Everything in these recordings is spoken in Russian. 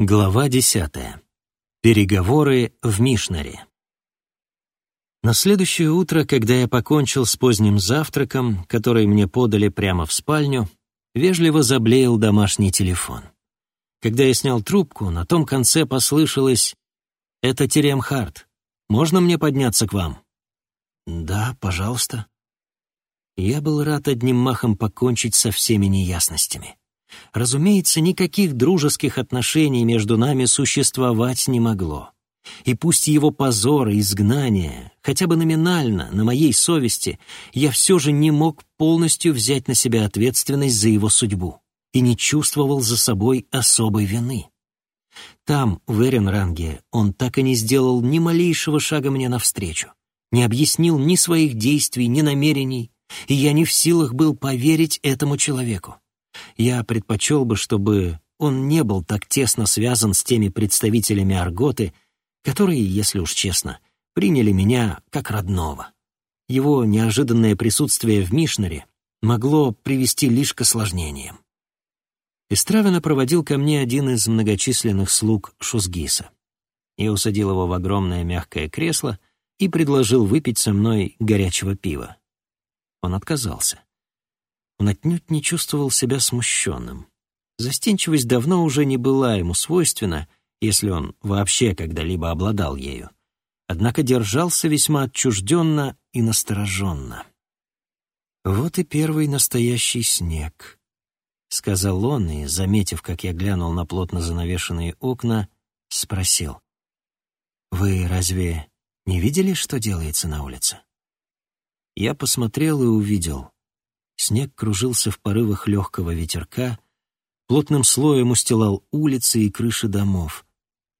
Глава десятая. Переговоры в Мишнаре. На следующее утро, когда я покончил с поздним завтраком, который мне подали прямо в спальню, вежливо заблеял домашний телефон. Когда я снял трубку, на том конце послышалось «Это Терем Харт. Можно мне подняться к вам?» «Да, пожалуйста». Я был рад одним махом покончить со всеми неясностями. Разумеется, никаких дружеских отношений между нами существовать не могло. И пусть его позор и изгнание, хотя бы номинально, на моей совести, я все же не мог полностью взять на себя ответственность за его судьбу и не чувствовал за собой особой вины. Там, в Эренранге, он так и не сделал ни малейшего шага мне навстречу, не объяснил ни своих действий, ни намерений, и я не в силах был поверить этому человеку. Я предпочел бы, чтобы он не был так тесно связан с теми представителями Арготы, которые, если уж честно, приняли меня как родного. Его неожиданное присутствие в Мишнаре могло привести лишь к осложнениям. Истравина проводил ко мне один из многочисленных слуг Шузгиса. Я усадил его в огромное мягкое кресло и предложил выпить со мной горячего пива. Он отказался. Он отнюдь не чувствовал себя смущенным. Застенчивость давно уже не была ему свойственна, если он вообще когда-либо обладал ею. Однако держался весьма отчужденно и настороженно. «Вот и первый настоящий снег», — сказал он, и, заметив, как я глянул на плотно занавешенные окна, спросил. «Вы разве не видели, что делается на улице?» Я посмотрел и увидел. Снег кружился в порывах легкого ветерка, плотным слоем устилал улицы и крыши домов.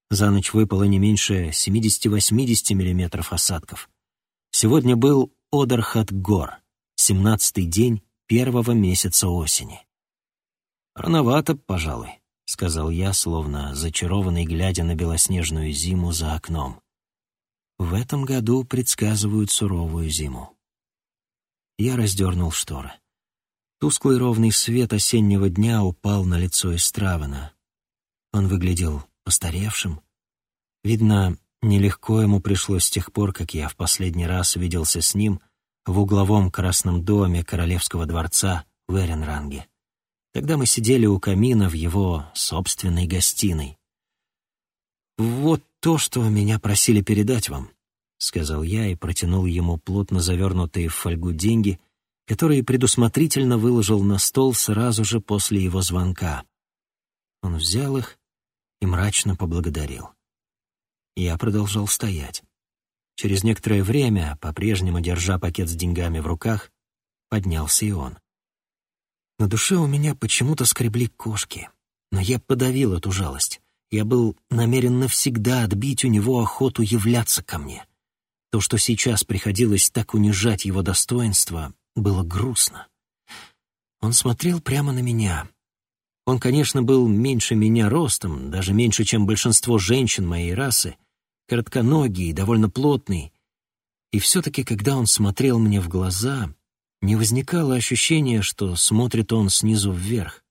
За ночь выпало не меньше 70-80 миллиметров осадков. Сегодня был Одархат-гор, 17-й день первого месяца осени. «Рановато, пожалуй», — сказал я, словно зачарованный, глядя на белоснежную зиму за окном. В этом году предсказывают суровую зиму. Я раздернул шторы. Тусклый ровный свет осеннего дня упал на лицо Истравана. Он выглядел постаревшим. Видно, нелегко ему пришлось с тех пор, как я в последний раз виделся с ним в угловом красном доме королевского дворца в Эренранге. Тогда мы сидели у камина в его собственной гостиной. «Вот то, что меня просили передать вам», — сказал я и протянул ему плотно завернутые в фольгу деньги — которые предусмотрительно выложил на стол сразу же после его звонка. Он взял их и мрачно поблагодарил. Я продолжал стоять. Через некоторое время, по-прежнему держа пакет с деньгами в руках, поднялся и он. На душе у меня почему-то скребли кошки, но я подавил эту жалость. Я был намерен навсегда отбить у него охоту являться ко мне. То, что сейчас приходилось так унижать его достоинство, было грустно. Он смотрел прямо на меня. Он, конечно, был меньше меня ростом, даже меньше, чем большинство женщин моей расы, коротконогий, довольно плотный. И все-таки, когда он смотрел мне в глаза, не возникало ощущения, что смотрит он снизу вверх.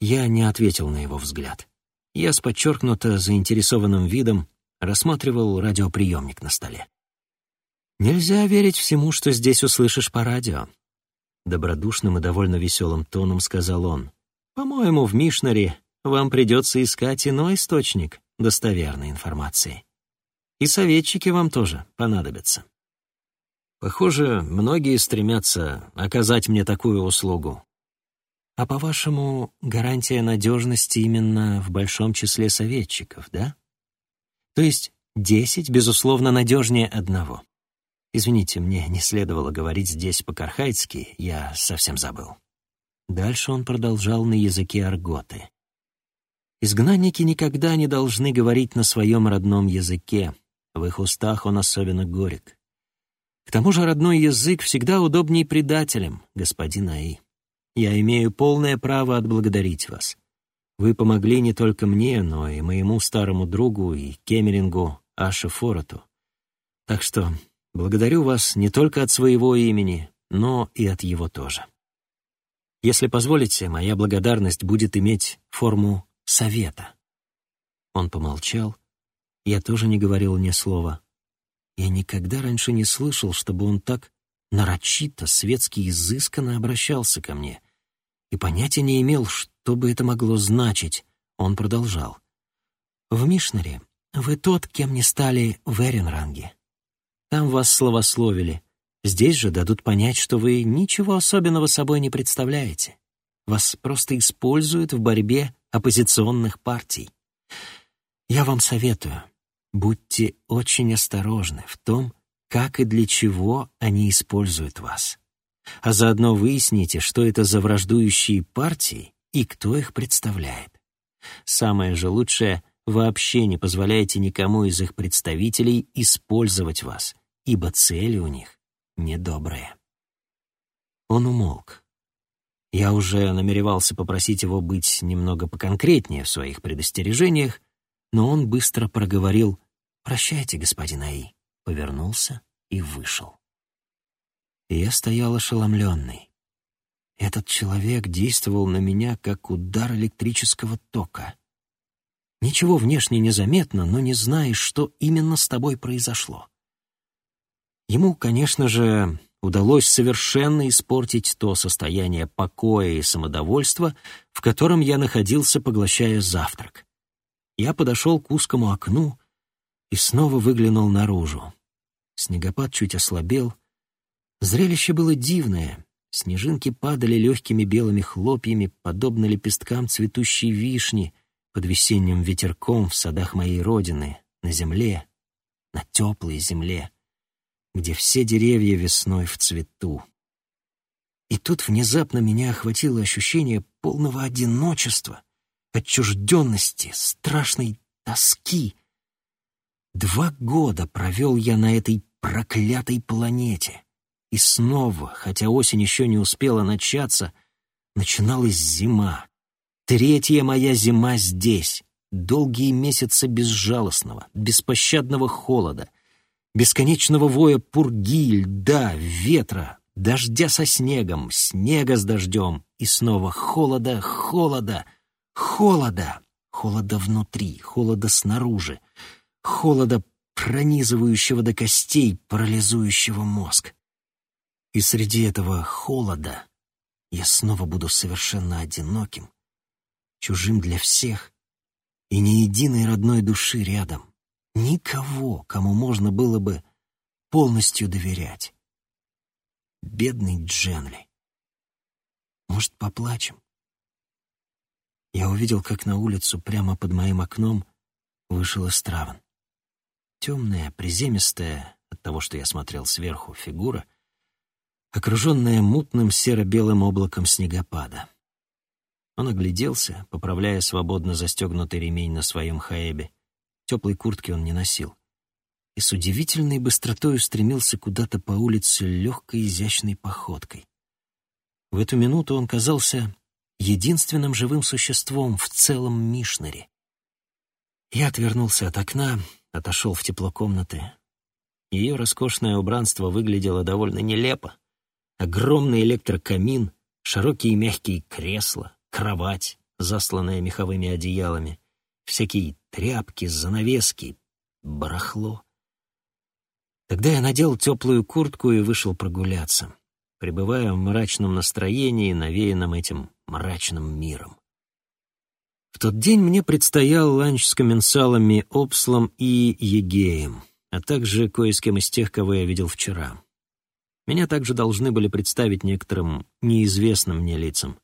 Я не ответил на его взгляд. Я с подчеркнуто заинтересованным видом рассматривал радиоприемник на столе. Нельзя верить всему, что здесь услышишь по радио. Добродушным и довольно веселым тоном сказал он. По-моему, в Мишнаре вам придется искать иной источник достоверной информации. И советчики вам тоже понадобятся. Похоже, многие стремятся оказать мне такую услугу. А по-вашему, гарантия надежности именно в большом числе советчиков, да? То есть десять, безусловно, надежнее одного. Извините, мне не следовало говорить здесь по-кархайски, я совсем забыл. Дальше он продолжал на языке арготы. Изгнанники никогда не должны говорить на своем родном языке, в их устах он особенно горек. К тому же родной язык всегда удобней предателям, господин Аи. Я имею полное право отблагодарить вас. Вы помогли не только мне, но и моему старому другу и кемерингу Аше Фороту. Так что Благодарю вас не только от своего имени, но и от его тоже. Если позволите, моя благодарность будет иметь форму совета. Он помолчал. Я тоже не говорил ни слова. Я никогда раньше не слышал, чтобы он так нарочито, светски изысканно обращался ко мне. И понятия не имел, что бы это могло значить. Он продолжал. «В Мишнере вы тот, кем не стали в Эренранге. Там вас словословили. Здесь же дадут понять, что вы ничего особенного собой не представляете. Вас просто используют в борьбе оппозиционных партий. Я вам советую, будьте очень осторожны в том, как и для чего они используют вас. А заодно выясните, что это за враждующие партии и кто их представляет. Самое же лучшее — вообще не позволяйте никому из их представителей использовать вас, ибо цели у них недобрые. Он умолк. Я уже намеревался попросить его быть немного поконкретнее в своих предостережениях, но он быстро проговорил «Прощайте, господин Аи», повернулся и вышел. Я стоял ошеломленный. Этот человек действовал на меня, как удар электрического тока. Ничего внешне не заметно, но не знаешь, что именно с тобой произошло. Ему, конечно же, удалось совершенно испортить то состояние покоя и самодовольства, в котором я находился, поглощая завтрак. Я подошел к узкому окну и снова выглянул наружу. Снегопад чуть ослабел. Зрелище было дивное. Снежинки падали легкими белыми хлопьями, подобно лепесткам цветущей вишни под весенним ветерком в садах моей родины, на земле, на теплой земле где все деревья весной в цвету. И тут внезапно меня охватило ощущение полного одиночества, отчужденности, страшной тоски. Два года провел я на этой проклятой планете. И снова, хотя осень еще не успела начаться, начиналась зима. Третья моя зима здесь. Долгие месяцы безжалостного, беспощадного холода, бесконечного воя пурги, льда, ветра, дождя со снегом, снега с дождем, и снова холода, холода, холода, холода внутри, холода снаружи, холода, пронизывающего до костей, парализующего мозг. И среди этого холода я снова буду совершенно одиноким, чужим для всех, и ни единой родной души рядом. Никого, кому можно было бы полностью доверять. Бедный Дженли. Может, поплачем? Я увидел, как на улицу прямо под моим окном вышел Истраван. Темная, приземистая, от того, что я смотрел сверху, фигура, окруженная мутным серо-белым облаком снегопада. Он огляделся, поправляя свободно застегнутый ремень на своем хаэбе, Теплой куртки он не носил. И с удивительной быстротой устремился куда-то по улице легкой изящной походкой. В эту минуту он казался единственным живым существом в целом Мишнере. Я отвернулся от окна, отошел в тепло комнаты. Ее роскошное убранство выглядело довольно нелепо. Огромный электрокамин, широкие мягкие кресла, кровать, засланная меховыми одеялами, всякие тряпки, занавески, барахло. Тогда я надел теплую куртку и вышел прогуляться, пребывая в мрачном настроении, навеянном этим мрачным миром. В тот день мне предстоял ланч с комменсалами Опслом и Егеем, а также кое с кем из тех, кого я видел вчера. Меня также должны были представить некоторым неизвестным мне лицам.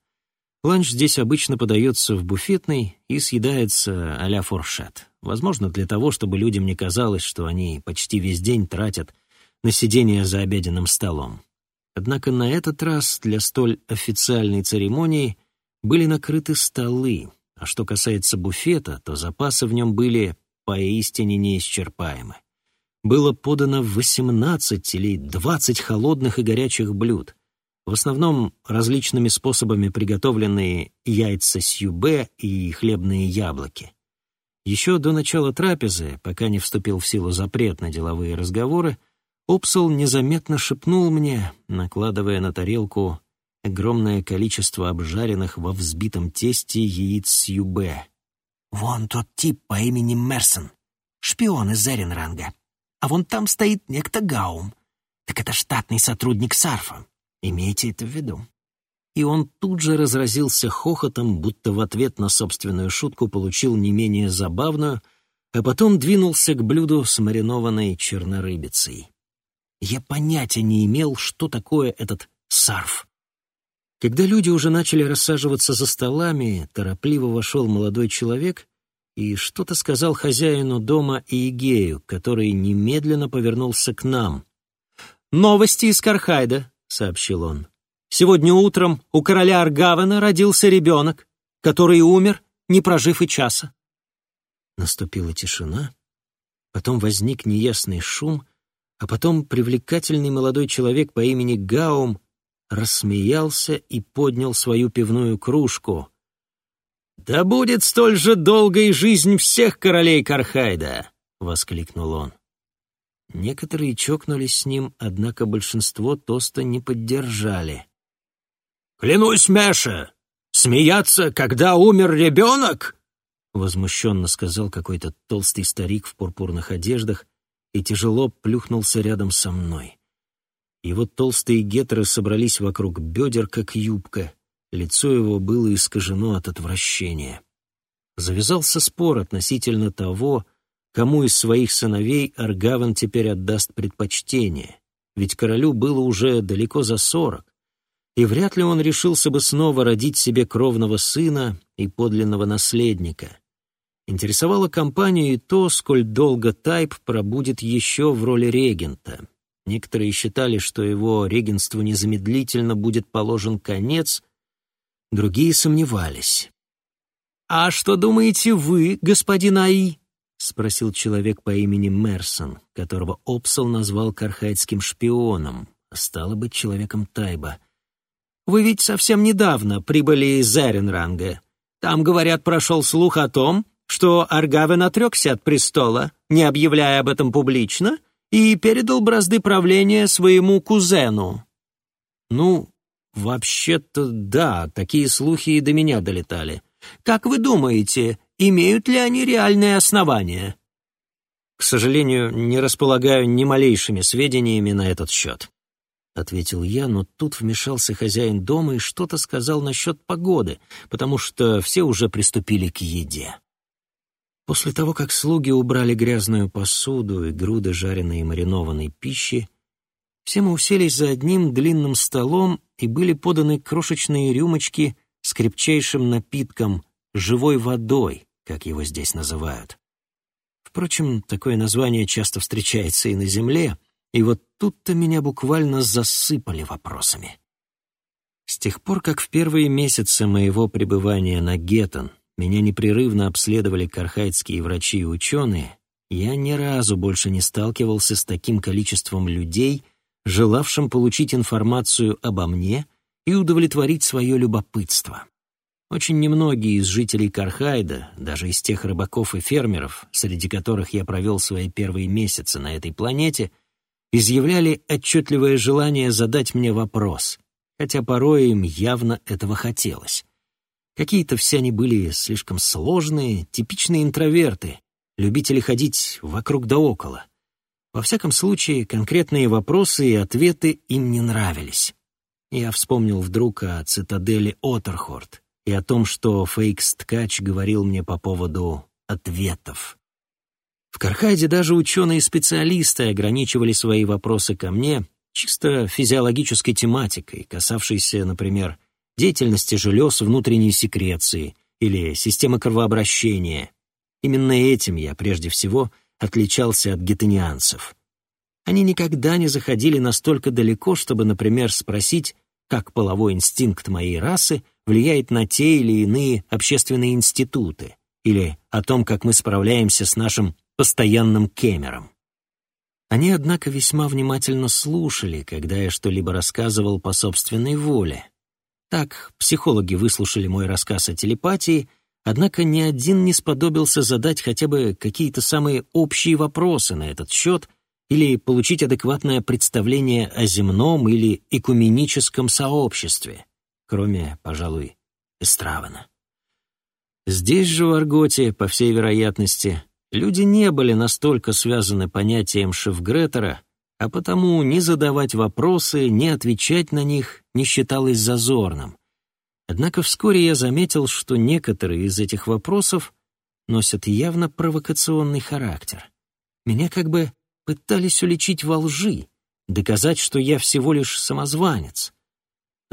Ланч здесь обычно подается в буфетной и съедается а-ля форшет. Возможно, для того, чтобы людям не казалось, что они почти весь день тратят на сидение за обеденным столом. Однако на этот раз для столь официальной церемонии были накрыты столы, а что касается буфета, то запасы в нем были поистине неисчерпаемы. Было подано 18 или 20 холодных и горячих блюд — в основном различными способами приготовленные яйца сьюбе и хлебные яблоки. Еще до начала трапезы, пока не вступил в силу запрет на деловые разговоры, Опсел незаметно шепнул мне, накладывая на тарелку огромное количество обжаренных во взбитом тесте яиц сьюбе. «Вон тот тип по имени Мерсон, шпион из Зеренранга. А вон там стоит некто Гаум. Так это штатный сотрудник Сарфа. Имейте это в виду». И он тут же разразился хохотом, будто в ответ на собственную шутку получил не менее забавную, а потом двинулся к блюду с маринованной чернорыбицей. Я понятия не имел, что такое этот сарф. Когда люди уже начали рассаживаться за столами, торопливо вошел молодой человек и что-то сказал хозяину дома Иегею, который немедленно повернулся к нам. «Новости из Кархайда», — сообщил он. «Сегодня утром у короля Аргавена родился ребенок, который умер, не прожив и часа». Наступила тишина, потом возник неясный шум, а потом привлекательный молодой человек по имени Гаум рассмеялся и поднял свою пивную кружку. «Да будет столь же долгой жизнь всех королей Кархайда!» — воскликнул он. Некоторые чокнулись с ним, однако большинство тоста не поддержали. «Клянусь, Мэша, смеяться, когда умер ребенок?» — возмущенно сказал какой-то толстый старик в пурпурных одеждах и тяжело плюхнулся рядом со мной. Его толстые гетры собрались вокруг бедер, как юбка. Лицо его было искажено от отвращения. Завязался спор относительно того, кому из своих сыновей Аргаван теперь отдаст предпочтение, ведь королю было уже далеко за сорок, и вряд ли он решился бы снова родить себе кровного сына и подлинного наследника. Интересовало компанию и то, сколь долго Тайп пробудет еще в роли регента. Некоторые считали, что его регенству незамедлительно будет положен конец, другие сомневались. «А что думаете вы, господин Аи?» — спросил человек по имени Мерсон, которого Опсал назвал кархайдским шпионом, а стало быть, человеком Тайба. «Вы ведь совсем недавно прибыли из Эренранга. Там, говорят, прошел слух о том, что Аргавен отрекся от престола, не объявляя об этом публично — и передал бразды правления своему кузену. Ну, вообще-то да, такие слухи и до меня долетали. Как вы думаете, имеют ли они реальные основания? К сожалению, не располагаю ни малейшими сведениями на этот счет. — ответил я, но тут вмешался хозяин дома и что-то сказал насчет погоды, потому что все уже приступили к еде. После того, как слуги убрали грязную посуду и груды жареной и маринованной пищи, все мы уселись за одним длинным столом и были поданы крошечные рюмочки с крепчайшим напитком, живой водой, как его здесь называют. Впрочем, такое название часто встречается и на земле, и вот тут-то меня буквально засыпали вопросами. С тех пор, как в первые месяцы моего пребывания на Геттон меня непрерывно обследовали кархайдские врачи и ученые, я ни разу больше не сталкивался с таким количеством людей, желавшим получить информацию обо мне и удовлетворить свое любопытство. Очень немногие из жителей Кархайда, даже из тех рыбаков и фермеров, среди которых я провел свои первые месяцы на этой планете, изъявляли отчетливое желание задать мне вопрос, хотя порой им явно этого хотелось. Какие-то все они были слишком сложные, типичные интроверты, любители ходить вокруг да около. Во всяком случае, конкретные вопросы и ответы им не нравились. Я вспомнил вдруг о цитадели Отерхорд и о том, что Фейкс-ткач говорил мне по поводу ответов. В Кархайде даже ученые-специалисты ограничивали свои вопросы ко мне чисто физиологической тематикой, касавшейся, например, деятельности желез внутренней секреции или системы кровообращения. Именно этим я прежде всего отличался от гетенианцев. Они никогда не заходили настолько далеко, чтобы, например, спросить, как половой инстинкт моей расы влияет на те или иные общественные институты, или о том, как мы справляемся с нашим постоянным кемером. Они, однако, весьма внимательно слушали, когда я что-либо рассказывал по собственной воле, так, психологи выслушали мой рассказ о телепатии, однако ни один не сподобился задать хотя бы какие-то самые общие вопросы на этот счет или получить адекватное представление о земном или экуменическом сообществе, кроме, пожалуй, Эстравана. Здесь же, в Арготе, по всей вероятности, люди не были настолько связаны понятием Шефгретера, а потому ни задавать вопросы, ни отвечать на них не считалось зазорным. Однако вскоре я заметил, что некоторые из этих вопросов носят явно провокационный характер. Меня как бы пытались уличить во лжи, доказать, что я всего лишь самозванец.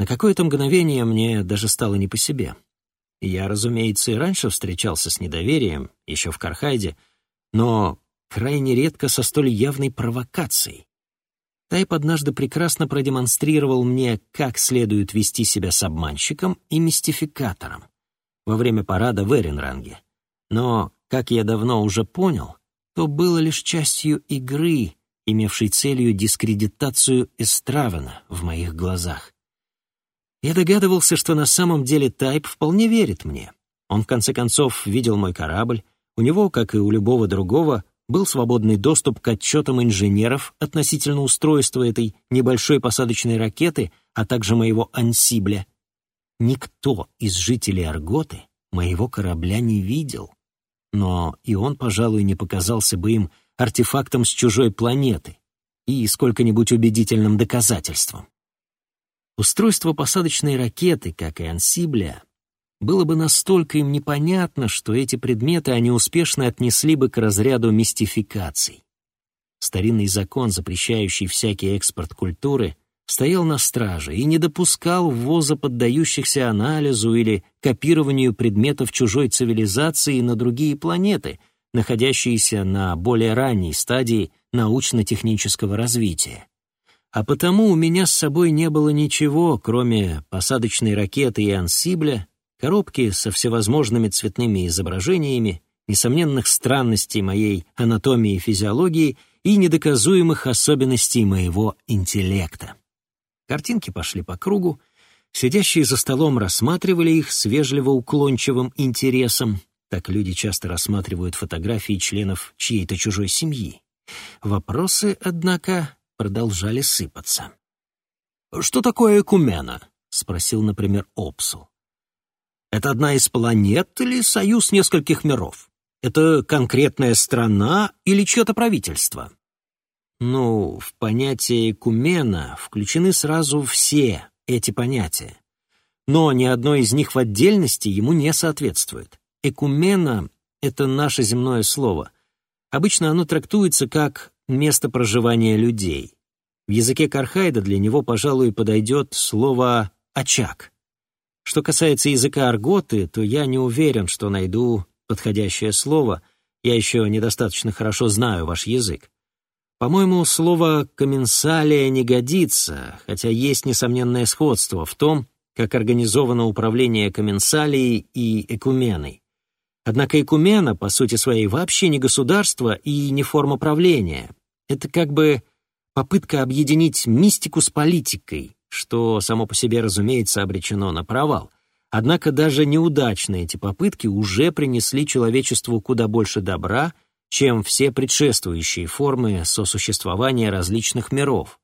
На какое-то мгновение мне даже стало не по себе. Я, разумеется, и раньше встречался с недоверием, еще в Кархайде, но крайне редко со столь явной провокацией. Тайп однажды прекрасно продемонстрировал мне, как следует вести себя с обманщиком и мистификатором во время парада в Эренранге. Но, как я давно уже понял, то было лишь частью игры, имевшей целью дискредитацию Эстравена в моих глазах. Я догадывался, что на самом деле Тайп вполне верит мне. Он, в конце концов, видел мой корабль, у него, как и у любого другого, был свободный доступ к отчетам инженеров относительно устройства этой небольшой посадочной ракеты, а также моего ансибля. Никто из жителей Арготы моего корабля не видел но и он, пожалуй, не показался бы им артефактом с чужой планеты и сколько-нибудь убедительным доказательством. Устройство посадочной ракеты, как и ансибля, было бы настолько им непонятно, что эти предметы они успешно отнесли бы к разряду мистификаций. Старинный закон, запрещающий всякий экспорт культуры, стоял на страже и не допускал ввоза поддающихся анализу или копированию предметов чужой цивилизации на другие планеты, находящиеся на более ранней стадии научно-технического развития. А потому у меня с собой не было ничего, кроме посадочной ракеты и ансибля, коробки со всевозможными цветными изображениями, несомненных странностей моей анатомии и физиологии и недоказуемых особенностей моего интеллекта. Картинки пошли по кругу, сидящие за столом рассматривали их с вежливо-уклончивым интересом, так люди часто рассматривают фотографии членов чьей-то чужой семьи. Вопросы, однако, продолжали сыпаться. «Что такое Экумена?» — спросил, например, Опсу. «Это одна из планет или союз нескольких миров? Это конкретная страна или чье-то правительство?» Ну, в понятие «кумена» включены сразу все эти понятия. Но ни одно из них в отдельности ему не соответствует. Экумена — это наше земное слово. Обычно оно трактуется как место проживания людей. В языке Кархайда для него, пожалуй, подойдет слово «очаг». Что касается языка арготы, то я не уверен, что найду подходящее слово. Я еще недостаточно хорошо знаю ваш язык. По-моему, слово «комменсалия» не годится, хотя есть несомненное сходство в том, как организовано управление комменсалией и экуменой. Однако экумена, по сути своей, вообще не государство и не форма правления. Это как бы попытка объединить мистику с политикой, что само по себе, разумеется, обречено на провал. Однако даже неудачные эти попытки уже принесли человечеству куда больше добра — чем все предшествующие формы сосуществования различных миров.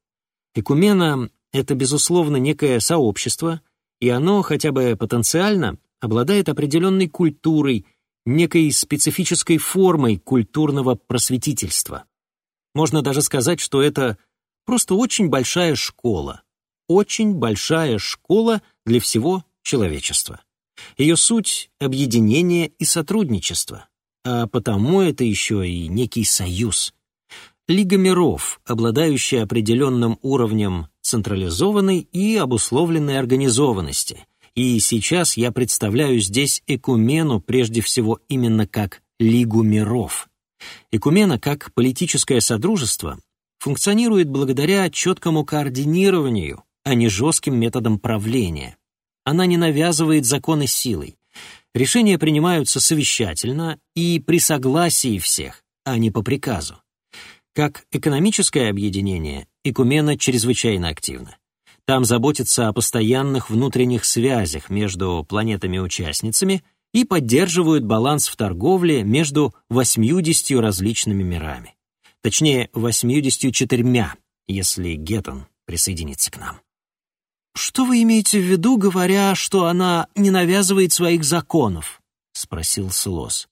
Экумена — это, безусловно, некое сообщество, и оно, хотя бы потенциально, обладает определенной культурой, некой специфической формой культурного просветительства. Можно даже сказать, что это просто очень большая школа, очень большая школа для всего человечества. Ее суть — объединение и сотрудничество а потому это еще и некий союз. Лига миров, обладающая определенным уровнем централизованной и обусловленной организованности. И сейчас я представляю здесь Экумену прежде всего именно как Лигу миров. Экумена, как политическое содружество, функционирует благодаря четкому координированию, а не жестким методам правления. Она не навязывает законы силой, Решения принимаются совещательно и при согласии всех, а не по приказу. Как экономическое объединение, Экумена чрезвычайно активна. Там заботятся о постоянных внутренних связях между планетами-участницами и поддерживают баланс в торговле между 80 различными мирами. Точнее, 84, если Геттон присоединится к нам. «Что вы имеете в виду, говоря, что она не навязывает своих законов?» — спросил Слос.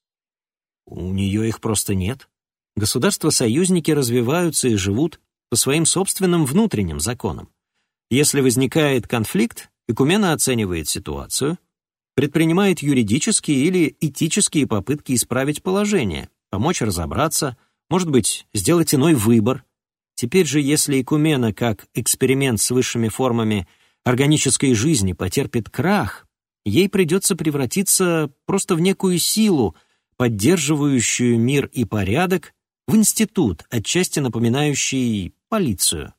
У нее их просто нет. Государства-союзники развиваются и живут по своим собственным внутренним законам. Если возникает конфликт, Экумена оценивает ситуацию, предпринимает юридические или этические попытки исправить положение, помочь разобраться, может быть, сделать иной выбор. Теперь же, если Экумена как эксперимент с высшими формами органической жизни потерпит крах, ей придется превратиться просто в некую силу, поддерживающую мир и порядок, в институт, отчасти напоминающий полицию.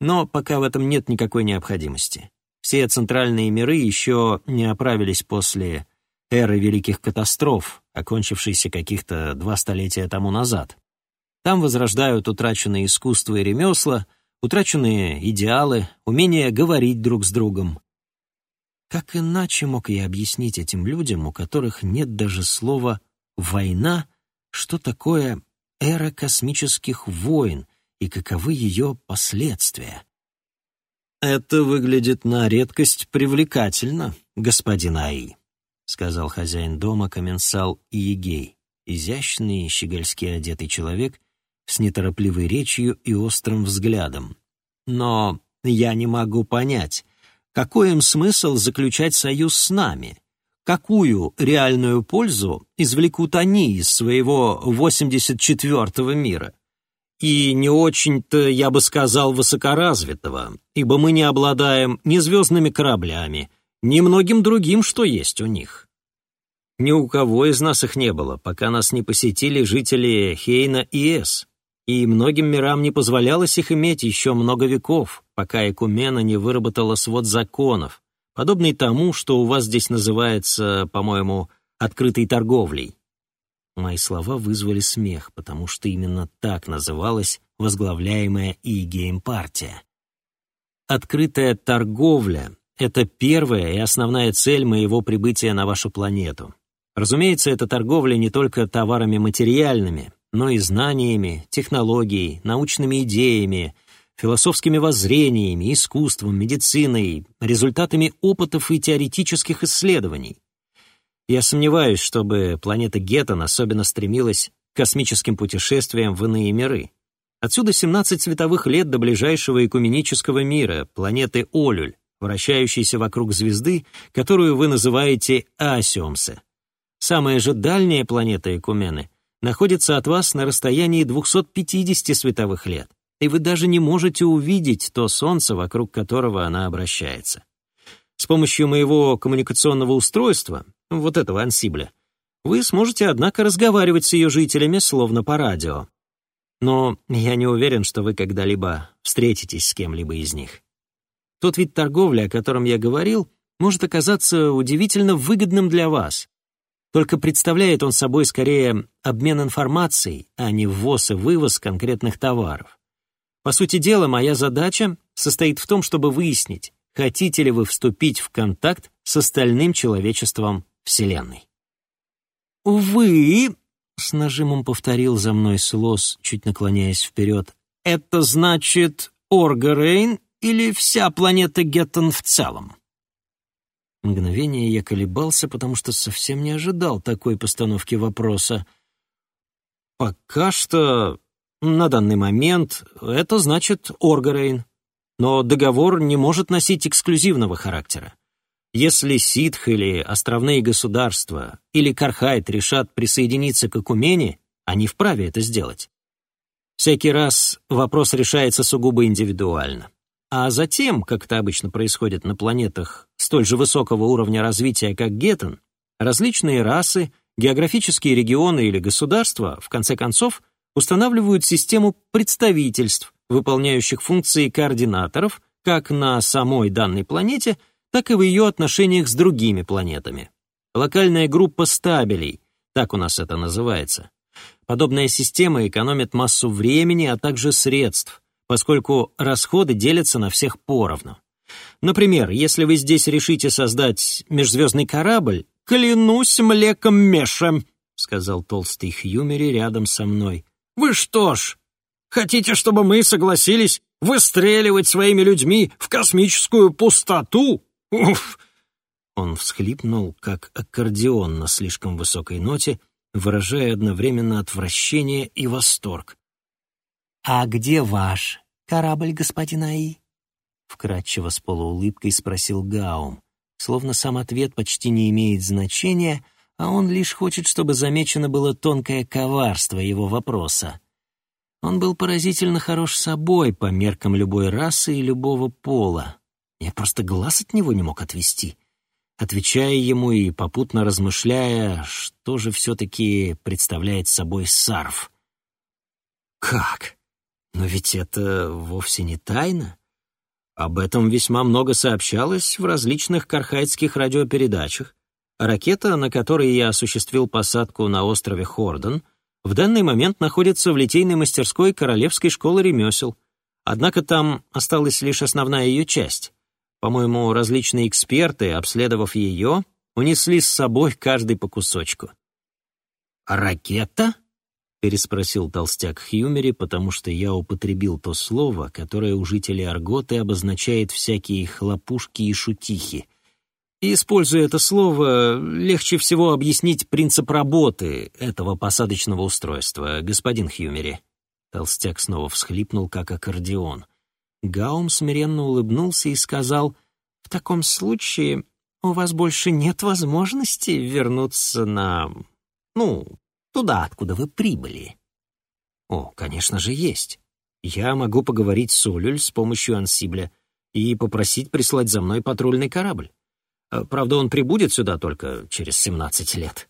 Но пока в этом нет никакой необходимости. Все центральные миры еще не оправились после эры великих катастроф, окончившейся каких-то два столетия тому назад. Там возрождают утраченные искусства и ремесла, утраченные идеалы, умение говорить друг с другом. Как иначе мог я объяснить этим людям, у которых нет даже слова «война», что такое эра космических войн и каковы ее последствия? «Это выглядит на редкость привлекательно, господин Аи», сказал хозяин дома комменсал Иегей, изящный, щегольски одетый человек с неторопливой речью и острым взглядом. «Но я не могу понять, какой им смысл заключать союз с нами? Какую реальную пользу извлекут они из своего 84-го мира?» И не очень-то, я бы сказал, высокоразвитого, ибо мы не обладаем ни звездными кораблями, ни многим другим, что есть у них. Ни у кого из нас их не было, пока нас не посетили жители Хейна и Эс, и многим мирам не позволялось их иметь еще много веков, пока Экумена не выработала свод законов, подобный тому, что у вас здесь называется, по-моему, открытой торговлей. Мои слова вызвали смех, потому что именно так называлась возглавляемая Игеем партия. Открытая торговля — это первая и основная цель моего прибытия на вашу планету. Разумеется, эта торговля не только товарами материальными, но и знаниями, технологией, научными идеями, философскими воззрениями, искусством, медициной, результатами опытов и теоретических исследований. Я сомневаюсь, чтобы планета Геттон особенно стремилась к космическим путешествиям в иные миры. Отсюда 17 световых лет до ближайшего экуменического мира, планеты Олюль, вращающейся вокруг звезды, которую вы называете Асиомсе. Самая же дальняя планета Экумены находится от вас на расстоянии 250 световых лет, и вы даже не можете увидеть то Солнце, вокруг которого она обращается. С помощью моего коммуникационного устройства вот этого ансибля, вы сможете, однако, разговаривать с ее жителями словно по радио. Но я не уверен, что вы когда-либо встретитесь с кем-либо из них. Тот вид торговли, о котором я говорил, может оказаться удивительно выгодным для вас. Только представляет он собой скорее обмен информацией, а не ввоз и вывоз конкретных товаров. По сути дела, моя задача состоит в том, чтобы выяснить, хотите ли вы вступить в контакт с остальным человечеством Вселенной. «Увы», — с нажимом повторил за мной Слос, чуть наклоняясь вперед, «это значит Оргарейн или вся планета Геттон в целом?» Мгновение я колебался, потому что совсем не ожидал такой постановки вопроса. «Пока что, на данный момент, это значит Оргарейн, но договор не может носить эксклюзивного характера. Если ситх или островные государства или Кархайт решат присоединиться к Экумене, они вправе это сделать. Всякий раз вопрос решается сугубо индивидуально. А затем, как это обычно происходит на планетах столь же высокого уровня развития, как Геттон, различные расы, географические регионы или государства, в конце концов, устанавливают систему представительств, выполняющих функции координаторов как на самой данной планете – так и в ее отношениях с другими планетами. Локальная группа стабилей, так у нас это называется. Подобная система экономит массу времени, а также средств, поскольку расходы делятся на всех поровну. Например, если вы здесь решите создать межзвездный корабль, «Клянусь млеком Мешем», — сказал толстый Хьюмери рядом со мной. «Вы что ж, хотите, чтобы мы согласились выстреливать своими людьми в космическую пустоту?» Уф! Он всхлипнул, как аккордеон на слишком высокой ноте, выражая одновременно отвращение и восторг. «А где ваш корабль, господин Аи?» Вкратчиво с полуулыбкой спросил Гаум, словно сам ответ почти не имеет значения, а он лишь хочет, чтобы замечено было тонкое коварство его вопроса. Он был поразительно хорош собой по меркам любой расы и любого пола. Я просто глаз от него не мог отвести отвечая ему и попутно размышляя, что же все-таки представляет собой сарф. Как? Но ведь это вовсе не тайна. Об этом весьма много сообщалось в различных кархайтских радиопередачах. Ракета, на которой я осуществил посадку на острове Хордон, в данный момент находится в литейной мастерской Королевской школы ремесел. Однако там осталась лишь основная ее часть. По-моему, различные эксперты, обследовав ее, унесли с собой каждый по кусочку. «А ракета?» — переспросил толстяк Хьюмери, потому что я употребил то слово, которое у жителей Арготы обозначает всякие хлопушки и шутихи. И, используя это слово, легче всего объяснить принцип работы этого посадочного устройства, господин Хьюмери. Толстяк снова всхлипнул, как аккордеон. Гаум смиренно улыбнулся и сказал, «В таком случае у вас больше нет возможности вернуться на... ну, туда, откуда вы прибыли». «О, конечно же, есть. Я могу поговорить с Олюль с помощью ансибля и попросить прислать за мной патрульный корабль. А, правда, он прибудет сюда только через 17 лет».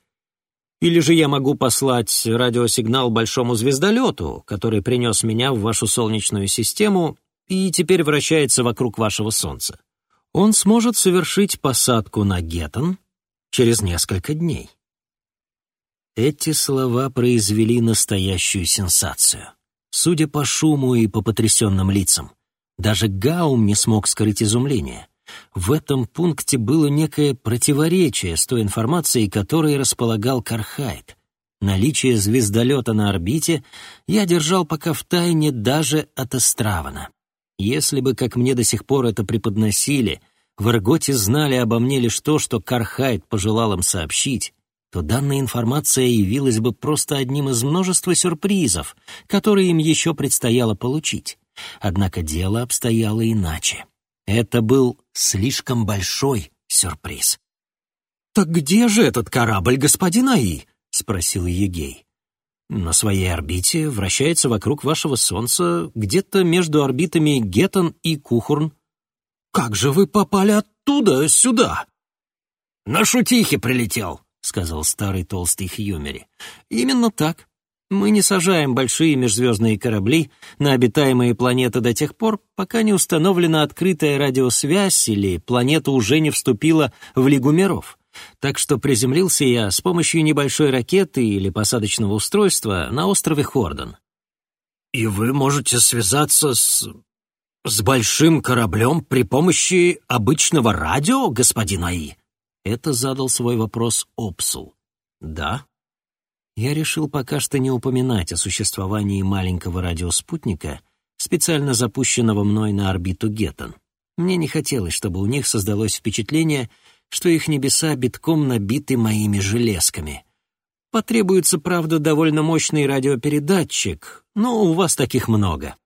Или же я могу послать радиосигнал большому звездолету, который принес меня в вашу солнечную систему и теперь вращается вокруг вашего Солнца. Он сможет совершить посадку на Геттон через несколько дней. Эти слова произвели настоящую сенсацию. Судя по шуму и по потрясенным лицам, даже Гаум не смог скрыть изумление. В этом пункте было некое противоречие с той информацией, которой располагал Кархайт. Наличие звездолета на орбите я держал пока в тайне даже от Эстравана. Если бы, как мне до сих пор это преподносили, в Эрготе знали обо мне лишь то, что Кархайт пожелал им сообщить, то данная информация явилась бы просто одним из множества сюрпризов, которые им еще предстояло получить. Однако дело обстояло иначе. Это был слишком большой сюрприз. «Так где же этот корабль, господин Аи?» — спросил Егей на своей орбите вращается вокруг вашего Солнца где-то между орбитами Геттон и Кухурн. Как же вы попали оттуда сюда? На шутихе прилетел, сказал старый толстый Хьюмери. Именно так. Мы не сажаем большие межзвездные корабли на обитаемые планеты до тех пор, пока не установлена открытая радиосвязь или планета уже не вступила в Лигу миров. Так что приземлился я с помощью небольшой ракеты или посадочного устройства на острове Хордон. «И вы можете связаться с... с большим кораблем при помощи обычного радио, господин Аи?» Это задал свой вопрос Опсул. «Да». Я решил пока что не упоминать о существовании маленького радиоспутника, специально запущенного мной на орбиту Геттон. Мне не хотелось, чтобы у них создалось впечатление, что их небеса битком набиты моими железками. Потребуется, правда, довольно мощный радиопередатчик, но у вас таких много.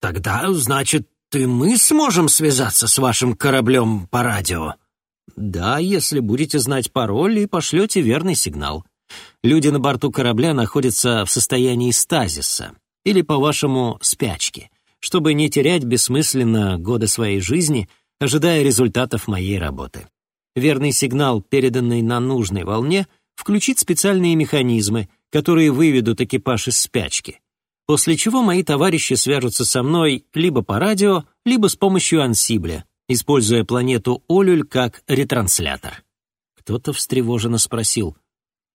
Тогда, значит, и мы сможем связаться с вашим кораблем по радио? Да, если будете знать пароль и пошлете верный сигнал. Люди на борту корабля находятся в состоянии стазиса, или, по-вашему, спячки, чтобы не терять бессмысленно годы своей жизни, ожидая результатов моей работы. Верный сигнал, переданный на нужной волне, включит специальные механизмы, которые выведут экипаж из спячки, после чего мои товарищи свяжутся со мной либо по радио, либо с помощью ансибля, используя планету Олюль как ретранслятор. Кто-то встревоженно спросил,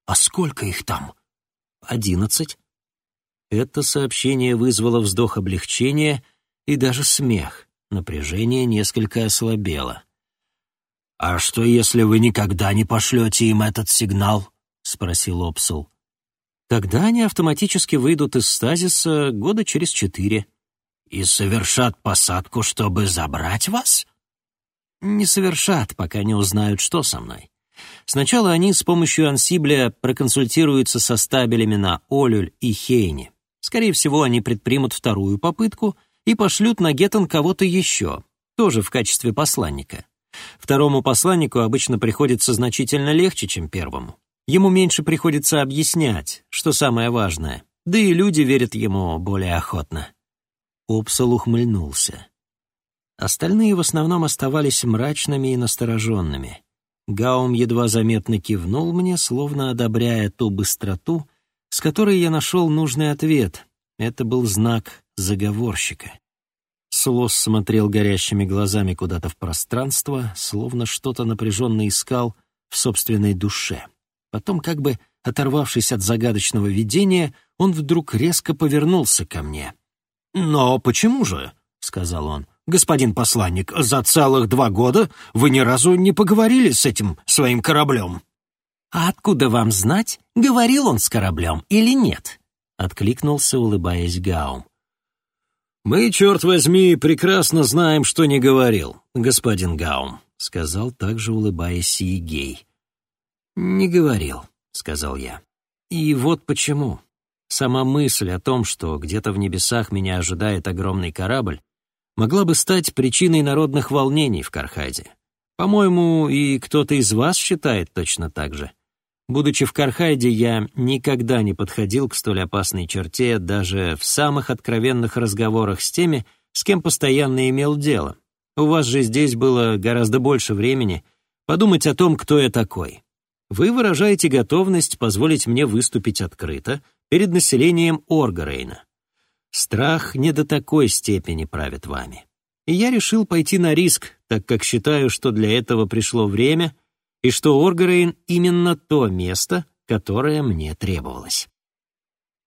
«А сколько их там?» «Одиннадцать». Это сообщение вызвало вздох облегчения и даже смех. Напряжение несколько ослабело. «А что, если вы никогда не пошлете им этот сигнал?» — спросил Опсел. «Тогда они автоматически выйдут из стазиса года через четыре». «И совершат посадку, чтобы забрать вас?» не совершат, пока не узнают, что со мной. Сначала они с помощью ансибля проконсультируются со стабелями на Олюль и Хейне. Скорее всего, они предпримут вторую попытку и пошлют на Геттон кого-то еще, тоже в качестве посланника. Второму посланнику обычно приходится значительно легче, чем первому. Ему меньше приходится объяснять, что самое важное, да и люди верят ему более охотно. Опсал ухмыльнулся. Остальные в основном оставались мрачными и настороженными. Гаум едва заметно кивнул мне, словно одобряя ту быстроту, с которой я нашел нужный ответ. Это был знак заговорщика. Слос смотрел горящими глазами куда-то в пространство, словно что-то напряженно искал в собственной душе. Потом, как бы оторвавшись от загадочного видения, он вдруг резко повернулся ко мне. «Но почему же?» — сказал он. «Господин посланник, за целых два года вы ни разу не поговорили с этим своим кораблем». «А откуда вам знать, говорил он с кораблем или нет?» — откликнулся, улыбаясь Гаум. «Мы, черт возьми, прекрасно знаем, что не говорил, господин Гаум», — сказал также, улыбаясь Сиегей. «Не говорил», — сказал я. «И вот почему. Сама мысль о том, что где-то в небесах меня ожидает огромный корабль, могла бы стать причиной народных волнений в Кархаде. По-моему, и кто-то из вас считает точно так же. Будучи в Кархайде, я никогда не подходил к столь опасной черте даже в самых откровенных разговорах с теми, с кем постоянно имел дело. У вас же здесь было гораздо больше времени подумать о том, кто я такой. Вы выражаете готовность позволить мне выступить открыто перед населением Оргарейна. Страх не до такой степени правит вами. И я решил пойти на риск, так как считаю, что для этого пришло время — и что Оргарейн именно то место, которое мне требовалось.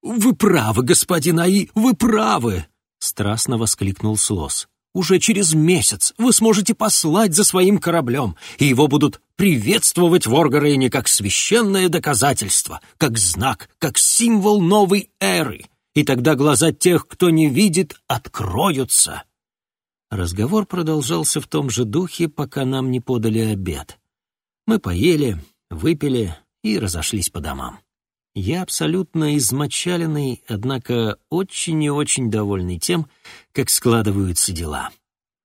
«Вы правы, господин Аи, вы правы!» — страстно воскликнул Слос. «Уже через месяц вы сможете послать за своим кораблем, и его будут приветствовать в Оргарейне как священное доказательство, как знак, как символ новой эры, и тогда глаза тех, кто не видит, откроются». Разговор продолжался в том же духе, пока нам не подали обед. Мы поели, выпили и разошлись по домам. Я абсолютно измочаленный, однако очень и очень довольный тем, как складываются дела.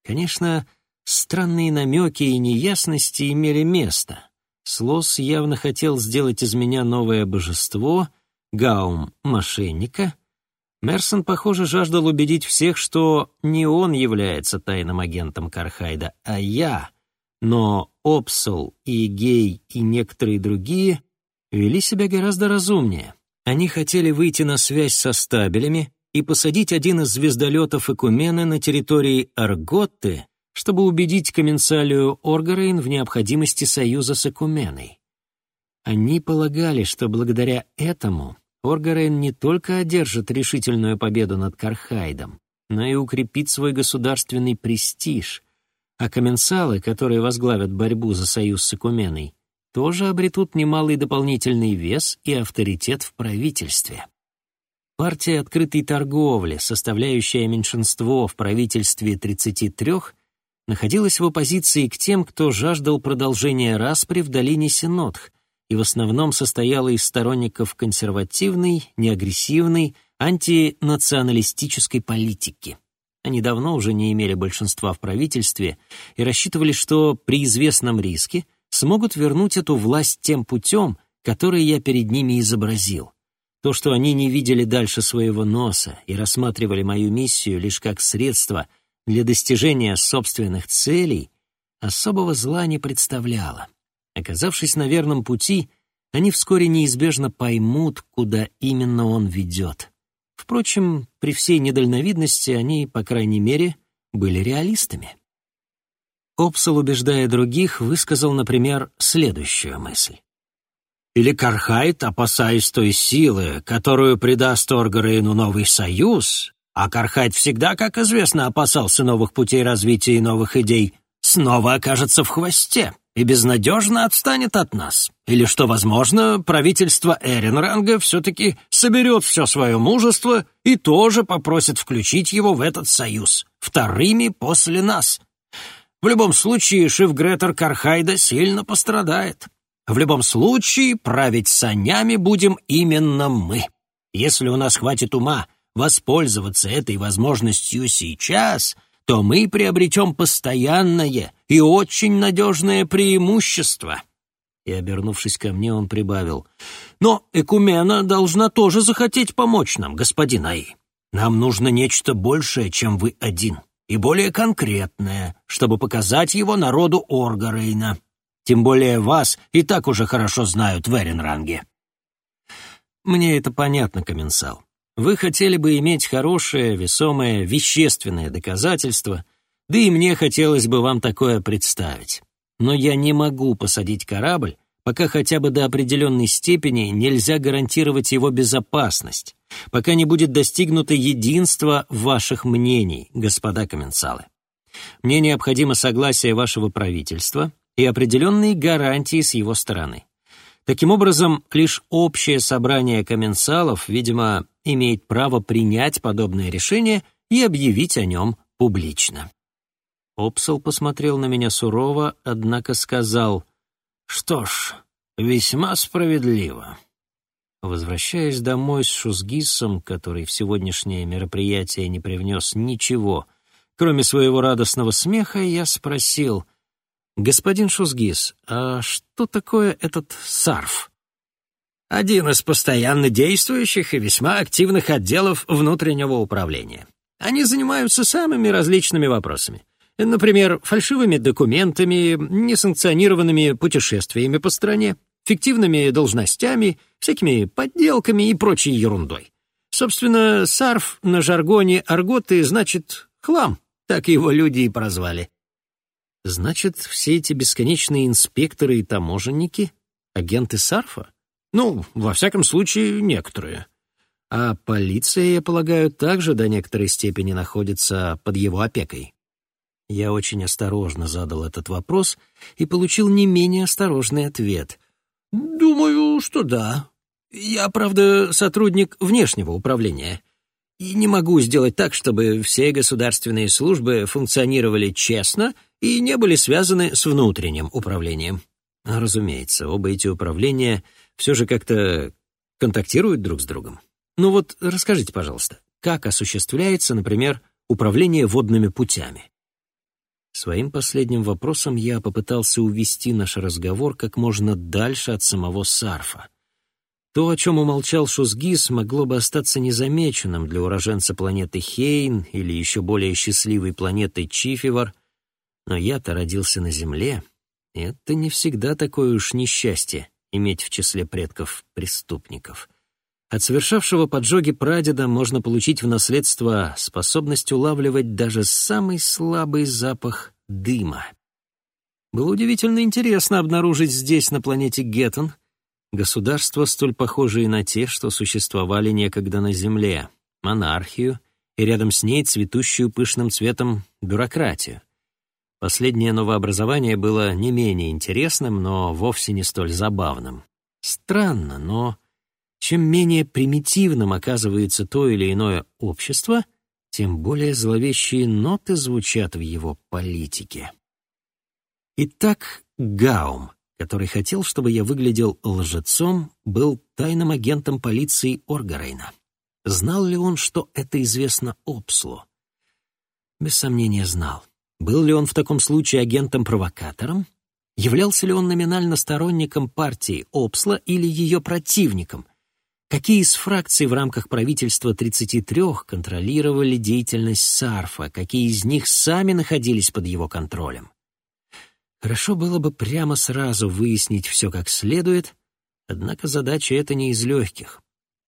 Конечно, странные намеки и неясности имели место. Слос явно хотел сделать из меня новое божество, Гаум — мошенника. Мерсон, похоже, жаждал убедить всех, что не он является тайным агентом Кархайда, а я — но Опсол и Гей и некоторые другие вели себя гораздо разумнее. Они хотели выйти на связь со стабелями и посадить один из звездолетов Экумены на территории Арготты, чтобы убедить Коменсалию Оргарейн в необходимости союза с Экуменой. Они полагали, что благодаря этому Оргарейн не только одержит решительную победу над Кархайдом, но и укрепит свой государственный престиж — а комменсалы, которые возглавят борьбу за союз с Экуменой, тоже обретут немалый дополнительный вес и авторитет в правительстве. Партия открытой торговли, составляющая меньшинство в правительстве 33, находилась в оппозиции к тем, кто жаждал продолжения распри в долине Синодх и в основном состояла из сторонников консервативной, неагрессивной, антинационалистической политики. Они давно уже не имели большинства в правительстве и рассчитывали, что при известном риске смогут вернуть эту власть тем путем, который я перед ними изобразил. То, что они не видели дальше своего носа и рассматривали мою миссию лишь как средство для достижения собственных целей, особого зла не представляло. Оказавшись на верном пути, они вскоре неизбежно поймут, куда именно он ведет. Впрочем, при всей недальновидности они, по крайней мере, были реалистами. Опсал, убеждая других, высказал, например, следующую мысль. Или Кархайт, опасаясь той силы, которую придаст Оргарейну новый союз, а Кархайт всегда, как известно, опасался новых путей развития и новых идей, снова окажется в хвосте и безнадежно отстанет от нас. Или, что возможно, правительство Эренранга все-таки соберет все свое мужество и тоже попросит включить его в этот союз, вторыми после нас. В любом случае, Шифгретер Кархайда сильно пострадает. В любом случае, править санями будем именно мы. Если у нас хватит ума воспользоваться этой возможностью сейчас, то мы приобретем постоянное и очень надежное преимущество». И, обернувшись ко мне, он прибавил, «Но Экумена должна тоже захотеть помочь нам, господин Аи. Нам нужно нечто большее, чем вы один, и более конкретное, чтобы показать его народу Оргарейна. Тем более вас и так уже хорошо знают в Эренранге». «Мне это понятно, Комменсал. Вы хотели бы иметь хорошее, весомое, вещественное доказательство, да и мне хотелось бы вам такое представить. Но я не могу посадить корабль, пока хотя бы до определенной степени нельзя гарантировать его безопасность, пока не будет достигнуто единство ваших мнений, господа комменсалы. Мне необходимо согласие вашего правительства и определенные гарантии с его стороны. Таким образом, лишь общее собрание комменсалов, видимо, имеет право принять подобное решение и объявить о нем публично. Опсел посмотрел на меня сурово, однако сказал, «Что ж, весьма справедливо». Возвращаясь домой с Шузгисом, который в сегодняшнее мероприятие не привнес ничего, кроме своего радостного смеха, я спросил, «Господин Шузгис, а что такое этот сарф?» «Один из постоянно действующих и весьма активных отделов внутреннего управления. Они занимаются самыми различными вопросами. Например, фальшивыми документами, несанкционированными путешествиями по стране, фиктивными должностями, всякими подделками и прочей ерундой. Собственно, сарф на жаргоне арготы значит «хлам», так его люди и прозвали. Значит, все эти бесконечные инспекторы и таможенники — агенты сарфа? Ну, во всяком случае, некоторые. А полиция, я полагаю, также до некоторой степени находится под его опекой. Я очень осторожно задал этот вопрос и получил не менее осторожный ответ. «Думаю, что да. Я, правда, сотрудник внешнего управления и не могу сделать так, чтобы все государственные службы функционировали честно и не были связаны с внутренним управлением. Разумеется, оба эти управления все же как-то контактируют друг с другом. Ну вот расскажите, пожалуйста, как осуществляется, например, управление водными путями? Своим последним вопросом я попытался увести наш разговор как можно дальше от самого Сарфа. То, о чем умолчал Шузгис, могло бы остаться незамеченным для уроженца планеты Хейн или еще более счастливой планеты Чифивар, но я-то родился на Земле, и это не всегда такое уж несчастье иметь в числе предков преступников — от совершавшего поджоги прадеда можно получить в наследство способность улавливать даже самый слабый запах дыма. Было удивительно интересно обнаружить здесь, на планете Геттон, государства, столь похожие на те, что существовали некогда на Земле, монархию и рядом с ней цветущую пышным цветом бюрократию. Последнее новообразование было не менее интересным, но вовсе не столь забавным. Странно, но чем менее примитивным оказывается то или иное общество, тем более зловещие ноты звучат в его политике. Итак, Гаум, который хотел, чтобы я выглядел лжецом, был тайным агентом полиции Оргарейна. Знал ли он, что это известно Опслу? Без сомнения знал. Был ли он в таком случае агентом-провокатором? Являлся ли он номинально сторонником партии Опсла или ее противником, Какие из фракций в рамках правительства 33 контролировали деятельность Сарфа, какие из них сами находились под его контролем? Хорошо было бы прямо сразу выяснить все как следует, однако задача эта не из легких.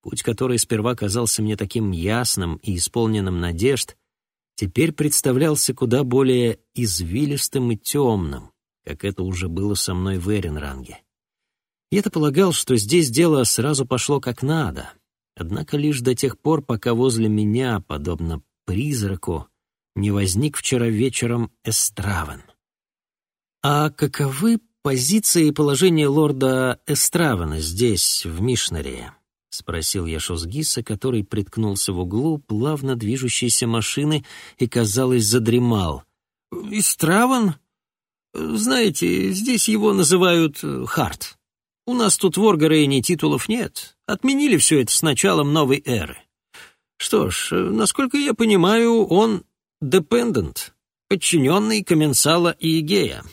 Путь, который сперва казался мне таким ясным и исполненным надежд, теперь представлялся куда более извилистым и темным, как это уже было со мной в Эренранге. Я-то полагал, что здесь дело сразу пошло как надо, однако лишь до тех пор, пока возле меня, подобно призраку, не возник вчера вечером Эстравен. А каковы позиции и положение лорда Эстравена здесь, в Мишнаре? — спросил я Шозгиса, который приткнулся в углу плавно движущейся машины и, казалось, задремал. «Истраван? Знаете, здесь его называют Харт. У нас тут в Оргарейне титулов нет. Отменили все это с началом новой эры. Что ж, насколько я понимаю, он депендент, подчиненный Коменсала и Игея.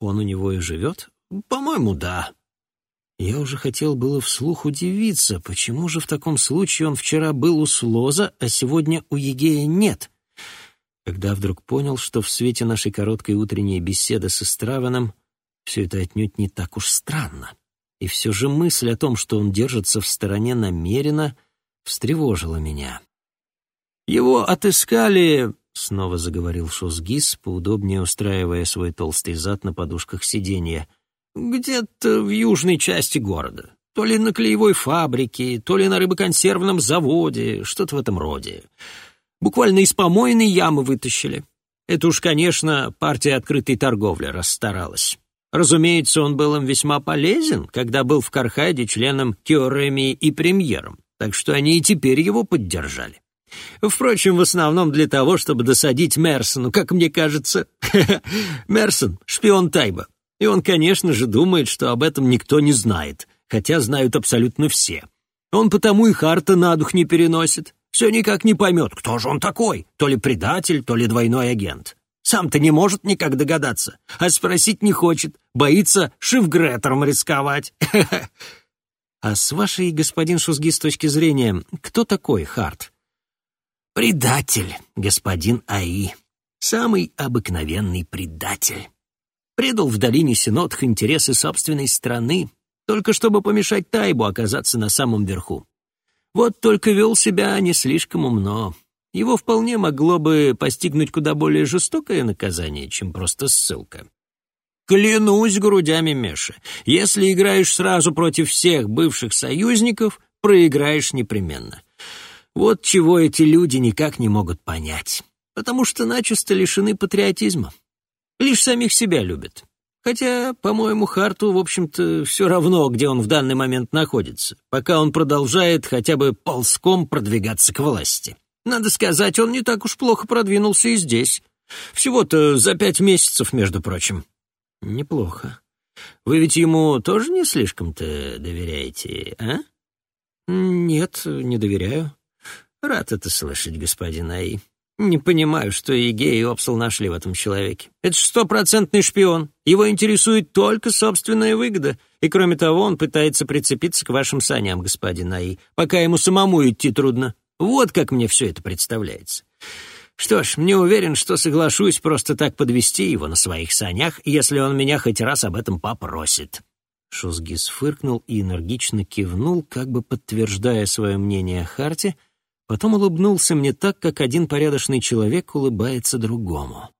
Он у него и живет? По-моему, да. Я уже хотел было вслух удивиться, почему же в таком случае он вчера был у Слоза, а сегодня у Егея нет. Когда вдруг понял, что в свете нашей короткой утренней беседы с Истраваном все это отнюдь не так уж странно. И все же мысль о том, что он держится в стороне намеренно, встревожила меня. «Его отыскали», — снова заговорил Шосгис, поудобнее устраивая свой толстый зад на подушках сиденья, «где-то в южной части города. То ли на клеевой фабрике, то ли на рыбоконсервном заводе, что-то в этом роде. Буквально из помойной ямы вытащили. Это уж, конечно, партия открытой торговли расстаралась. Разумеется, он был им весьма полезен, когда был в Кархаде членом Теоремии и премьером, так что они и теперь его поддержали. Впрочем, в основном для того, чтобы досадить Мерсону, как мне кажется. Мерсон — шпион Тайба. И он, конечно же, думает, что об этом никто не знает, хотя знают абсолютно все. Он потому и Харта на дух не переносит. Все никак не поймет, кто же он такой, то ли предатель, то ли двойной агент. Сам-то не может никак догадаться, а спросить не хочет, боится шифгретером рисковать. А с вашей, господин Шузги, с точки зрения, кто такой Харт? Предатель, господин Аи. Самый обыкновенный предатель. Предал в долине Синотх интересы собственной страны, только чтобы помешать Тайбу оказаться на самом верху. Вот только вел себя не слишком умно. Его вполне могло бы постигнуть куда более жестокое наказание, чем просто ссылка. Клянусь грудями Меши, если играешь сразу против всех бывших союзников, проиграешь непременно. Вот чего эти люди никак не могут понять, потому что начисто лишены патриотизма. Лишь самих себя любят. Хотя, по-моему, Харту, в общем-то, все равно, где он в данный момент находится, пока он продолжает хотя бы ползком продвигаться к власти. Надо сказать, он не так уж плохо продвинулся и здесь. Всего-то за пять месяцев, между прочим. Неплохо. Вы ведь ему тоже не слишком-то доверяете, а? Нет, не доверяю. Рад это слышать, господин Аи. Не понимаю, что Егей и Опсал нашли в этом человеке. Это стопроцентный шпион. Его интересует только собственная выгода. И кроме того, он пытается прицепиться к вашим саням, господин Аи, пока ему самому идти трудно. Вот как мне все это представляется. Что ж, не уверен, что соглашусь просто так подвести его на своих санях, если он меня хоть раз об этом попросит. Шузгис фыркнул и энергично кивнул, как бы подтверждая свое мнение о Харте, Потом улыбнулся мне так, как один порядочный человек улыбается другому.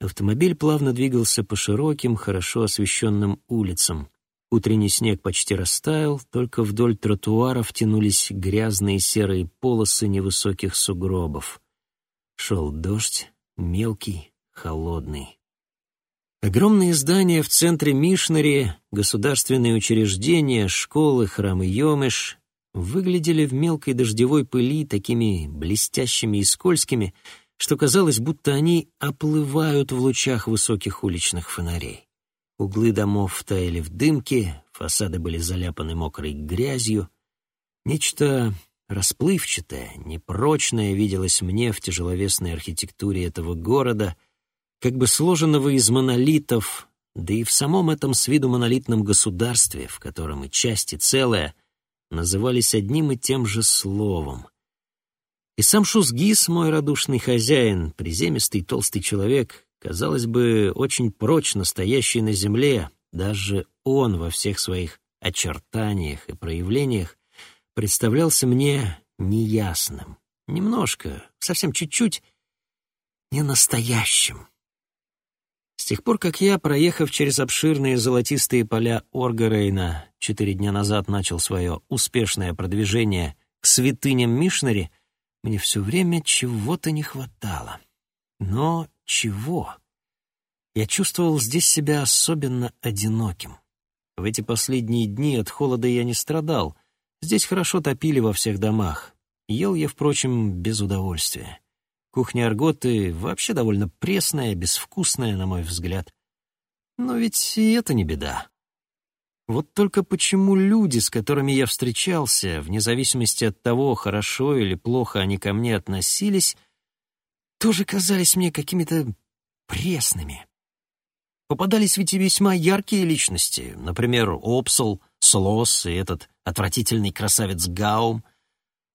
Автомобиль плавно двигался по широким, хорошо освещенным улицам. Утренний снег почти растаял, только вдоль тротуаров тянулись грязные серые полосы невысоких сугробов. Шел дождь, мелкий, холодный. Огромные здания в центре Мишнари, государственные учреждения, школы, храмы Йомеш выглядели в мелкой дождевой пыли такими блестящими и скользкими, что казалось, будто они оплывают в лучах высоких уличных фонарей. Углы домов таяли в дымке, фасады были заляпаны мокрой грязью. Нечто расплывчатое, непрочное виделось мне в тяжеловесной архитектуре этого города, как бы сложенного из монолитов, да и в самом этом с виду монолитном государстве, в котором и часть, и целое назывались одним и тем же словом. И сам Шузгис, мой радушный хозяин, приземистый толстый человек, казалось бы, очень прочно стоящий на земле, даже он во всех своих очертаниях и проявлениях представлялся мне неясным, немножко, совсем чуть-чуть, ненастоящим. С тех пор, как я, проехав через обширные золотистые поля Оргарейна, четыре дня назад начал свое успешное продвижение к святыням Мишнари, мне все время чего-то не хватало. Но чего? Я чувствовал здесь себя особенно одиноким. В эти последние дни от холода я не страдал. Здесь хорошо топили во всех домах. Ел я, впрочем, без удовольствия. Кухня Арготы вообще довольно пресная, безвкусная, на мой взгляд. Но ведь и это не беда. Вот только почему люди, с которыми я встречался, вне зависимости от того, хорошо или плохо они ко мне относились, тоже казались мне какими-то пресными. Попадались ведь и весьма яркие личности, например, Опсел, Слос и этот отвратительный красавец Гаум.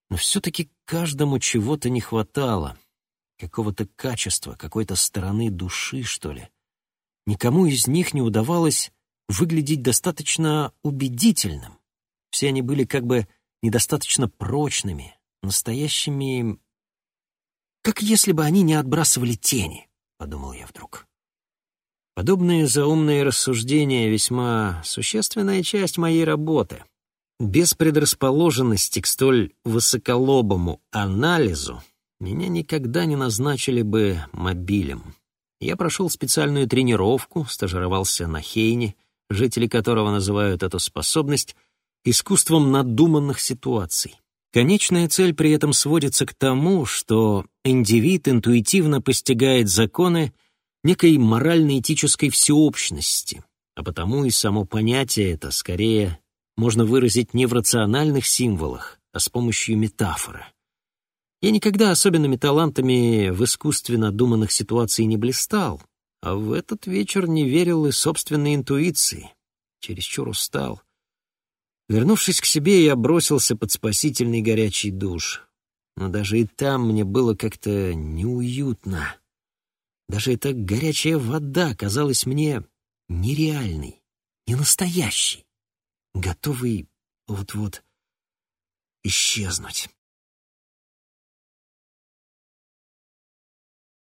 Но все-таки каждому чего-то не хватало, какого-то качества, какой-то стороны души, что ли. Никому из них не удавалось выглядеть достаточно убедительным. Все они были как бы недостаточно прочными, настоящими... Как если бы они не отбрасывали тени, — подумал я вдруг. Подобные заумные рассуждения — весьма существенная часть моей работы. Без предрасположенности к столь высоколобому анализу меня никогда не назначили бы мобилем. Я прошел специальную тренировку, стажировался на Хейне, жители которого называют эту способность искусством надуманных ситуаций. Конечная цель при этом сводится к тому, что индивид интуитивно постигает законы некой морально-этической всеобщности, а потому и само понятие это скорее можно выразить не в рациональных символах, а с помощью метафоры. Я никогда особенными талантами в искусственно думанных ситуаций не блистал, а в этот вечер не верил и собственной интуиции. Чересчур устал. Вернувшись к себе, я бросился под спасительный горячий душ. Но даже и там мне было как-то неуютно. Даже эта горячая вода казалась мне нереальной, ненастоящей, готовой вот-вот исчезнуть.